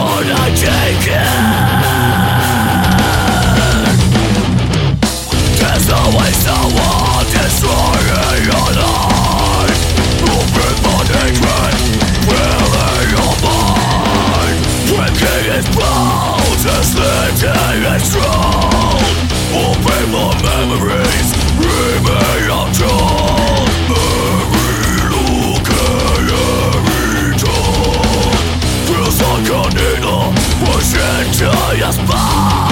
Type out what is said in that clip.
close my eyes, I'll your